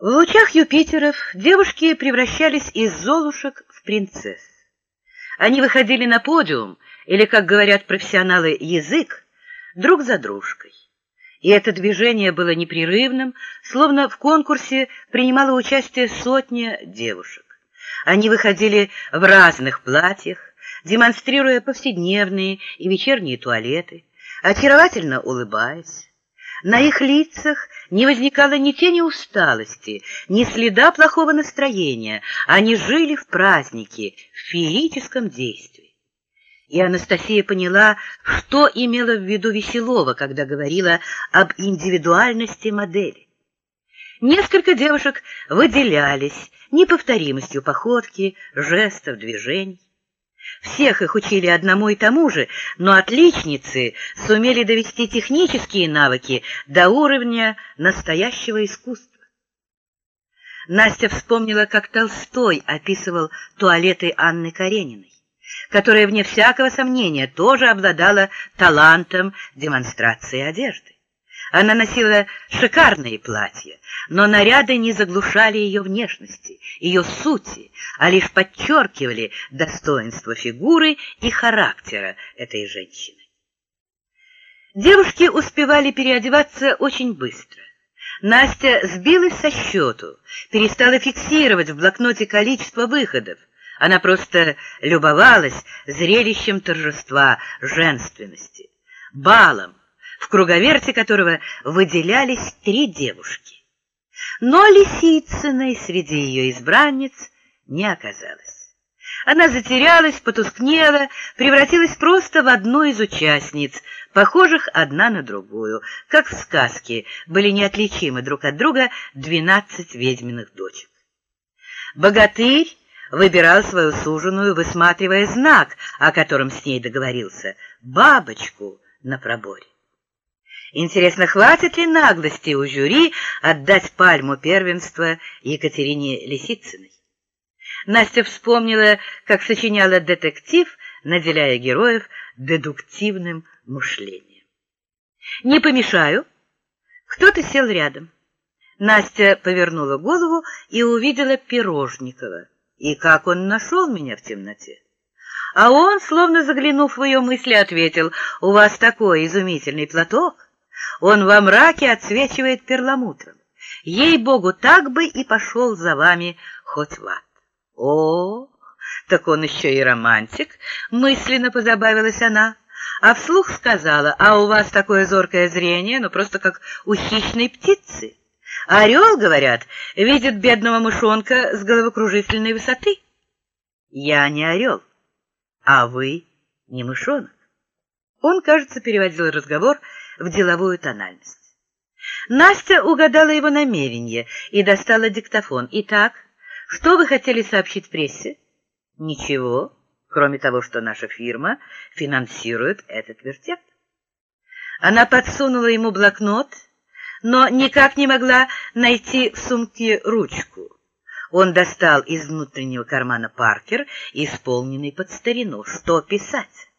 В лучах Юпитеров девушки превращались из золушек в принцесс. Они выходили на подиум, или, как говорят профессионалы, язык, друг за дружкой. И это движение было непрерывным, словно в конкурсе принимало участие сотня девушек. Они выходили в разных платьях, демонстрируя повседневные и вечерние туалеты, очаровательно улыбаясь. На их лицах не возникало ни тени усталости, ни следа плохого настроения. Они жили в празднике, в феерическом действии. И Анастасия поняла, что имела в виду Веселова, когда говорила об индивидуальности модели. Несколько девушек выделялись неповторимостью походки, жестов, движений. Всех их учили одному и тому же, но отличницы сумели довести технические навыки до уровня настоящего искусства. Настя вспомнила, как Толстой описывал туалеты Анны Карениной, которая, вне всякого сомнения, тоже обладала талантом демонстрации одежды. Она носила шикарные платья, но наряды не заглушали ее внешности, ее сути, а лишь подчеркивали достоинство фигуры и характера этой женщины. Девушки успевали переодеваться очень быстро. Настя сбилась со счету, перестала фиксировать в блокноте количество выходов. Она просто любовалась зрелищем торжества женственности, балом, в круговерте которого выделялись три девушки. Но Лисицыной среди ее избранниц не оказалось. Она затерялась, потускнела, превратилась просто в одну из участниц, похожих одна на другую, как в сказке были неотличимы друг от друга двенадцать ведьминых дочек. Богатырь выбирал свою суженую, высматривая знак, о котором с ней договорился, бабочку на проборе. Интересно, хватит ли наглости у жюри отдать пальму первенства Екатерине Лисицыной? Настя вспомнила, как сочиняла детектив, наделяя героев дедуктивным мышлением. «Не помешаю?» Кто-то сел рядом. Настя повернула голову и увидела Пирожникова. И как он нашел меня в темноте? А он, словно заглянув в ее мысли, ответил, «У вас такой изумительный платок!» Он во мраке отсвечивает перламутром. Ей-богу, так бы и пошел за вами хоть в ад. О, так он еще и романтик, мысленно позабавилась она, а вслух сказала, а у вас такое зоркое зрение, ну просто как у хищной птицы. Орел, говорят, видит бедного мышонка с головокружительной высоты. Я не орел, а вы не мышонок. Он, кажется, переводил разговор в деловую тональность. Настя угадала его намерение и достала диктофон. «Итак, что вы хотели сообщить прессе?» «Ничего, кроме того, что наша фирма финансирует этот вертеп». Она подсунула ему блокнот, но никак не могла найти в сумке ручку. Он достал из внутреннего кармана Паркер, исполненный под старину. Что писать?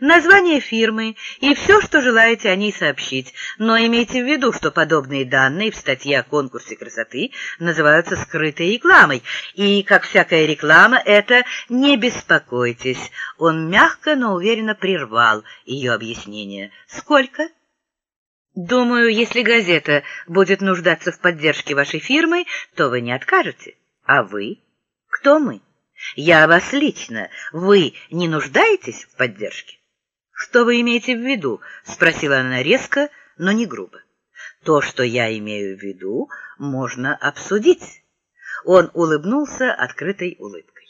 Название фирмы и все, что желаете о ней сообщить, но имейте в виду, что подобные данные в статье о конкурсе красоты называются скрытой рекламой, и, как всякая реклама, это «не беспокойтесь». Он мягко, но уверенно прервал ее объяснение. «Сколько?» «Думаю, если газета будет нуждаться в поддержке вашей фирмы, то вы не откажете. А вы? Кто мы?» Я вас лично. Вы не нуждаетесь в поддержке? Что вы имеете в виду? Спросила она резко, но не грубо. То, что я имею в виду, можно обсудить. Он улыбнулся открытой улыбкой.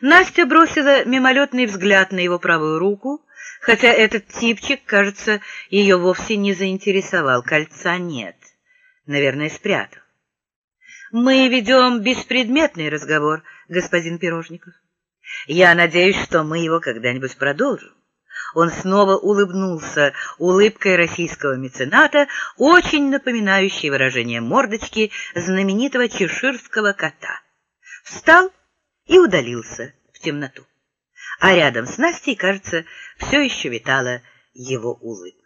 Настя бросила мимолетный взгляд на его правую руку, хотя этот типчик, кажется, ее вовсе не заинтересовал. Кольца нет. Наверное, спрятал. Мы ведем беспредметный разговор, господин Пирожников. Я надеюсь, что мы его когда-нибудь продолжим. Он снова улыбнулся улыбкой российского мецената, очень напоминающей выражение мордочки знаменитого чеширского кота. Встал и удалился в темноту. А рядом с Настей, кажется, все еще витала его улыбка.